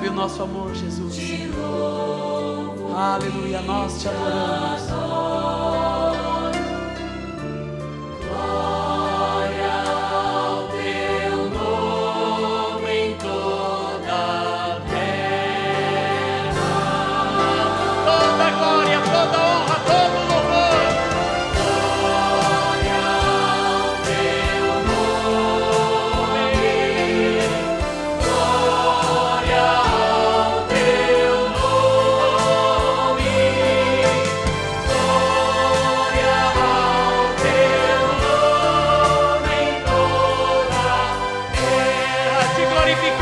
recebe o nosso amor, Jesus. Aleluia, nós te adoramos. glorificar.